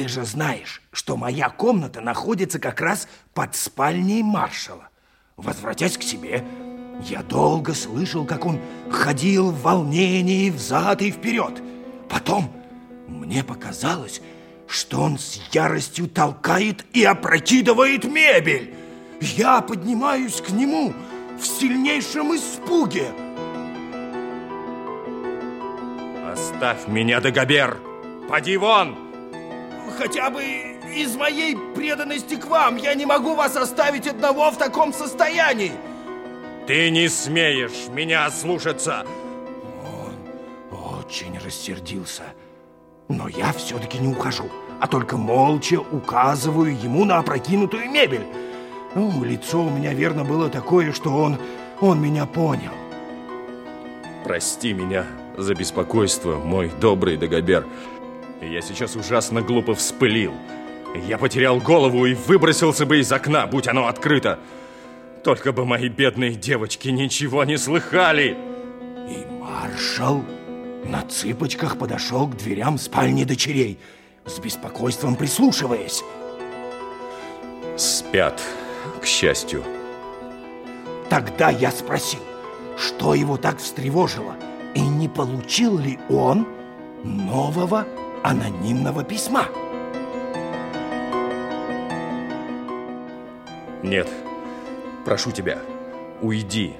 Ты же знаешь, что моя комната находится как раз под спальней маршала. Возвратясь к себе, я долго слышал, как он ходил в волнении взад и вперед. Потом мне показалось, что он с яростью толкает и опрокидывает мебель. Я поднимаюсь к нему в сильнейшем испуге. Оставь меня, Дагобер! Поди вон! Хотя бы из моей преданности к вам я не могу вас оставить одного в таком состоянии. Ты не смеешь меня слушаться. Он очень рассердился. Но я все-таки не ухожу, а только молча указываю ему на опрокинутую мебель. Ну, лицо у меня, верно, было такое, что он, он меня понял. Прости меня за беспокойство, мой добрый Дагобер. Я сейчас ужасно глупо вспылил. Я потерял голову и выбросился бы из окна, будь оно открыто. Только бы мои бедные девочки ничего не слыхали. И маршал на цыпочках подошел к дверям спальни дочерей, с беспокойством прислушиваясь. Спят, к счастью. Тогда я спросил, что его так встревожило, и не получил ли он нового анонимного письма. Нет, прошу тебя, уйди.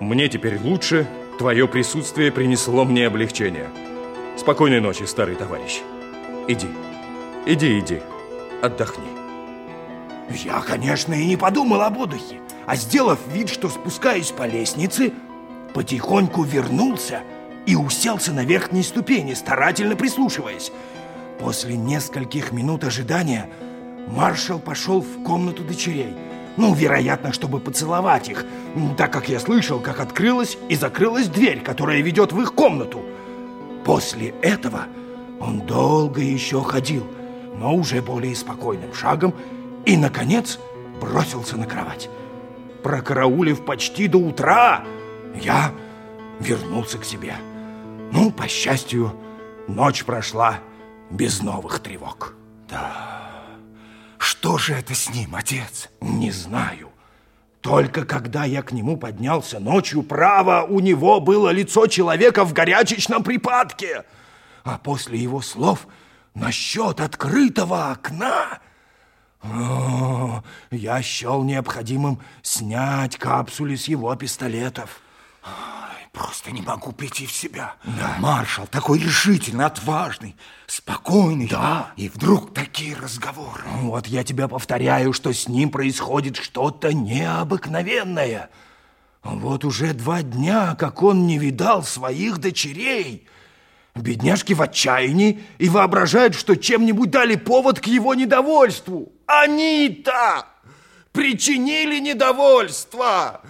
Мне теперь лучше, твое присутствие принесло мне облегчение. Спокойной ночи, старый товарищ. Иди, иди, иди, отдохни. Я, конечно, и не подумал об отдыхе, а сделав вид, что спускаюсь по лестнице, потихоньку вернулся и уселся на верхней ступени, старательно прислушиваясь. После нескольких минут ожидания маршал пошел в комнату дочерей. Ну, вероятно, чтобы поцеловать их, так как я слышал, как открылась и закрылась дверь, которая ведет в их комнату. После этого он долго еще ходил, но уже более спокойным шагом, и, наконец, бросился на кровать. Прокараулив почти до утра, я вернулся к себе. Ну, по счастью, ночь прошла без новых тревог. Да. Что же это с ним, отец? Не знаю. Только когда я к нему поднялся ночью, право, у него было лицо человека в горячечном припадке. А после его слов насчет открытого окна... О, я счел необходимым снять капсули с его пистолетов. Просто не могу прийти в себя. Да. Маршал такой решительный, отважный, спокойный. Да. И вдруг такие разговоры. Вот я тебе повторяю, что с ним происходит что-то необыкновенное. Вот уже два дня, как он не видал своих дочерей. Бедняжки в отчаянии и воображают, что чем-нибудь дали повод к его недовольству. Они-то причинили недовольство.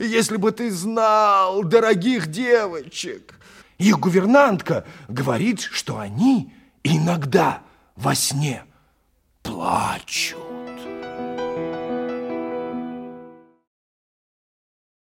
Если бы ты знал, дорогих девочек. Их гувернантка говорит, что они иногда во сне плачут.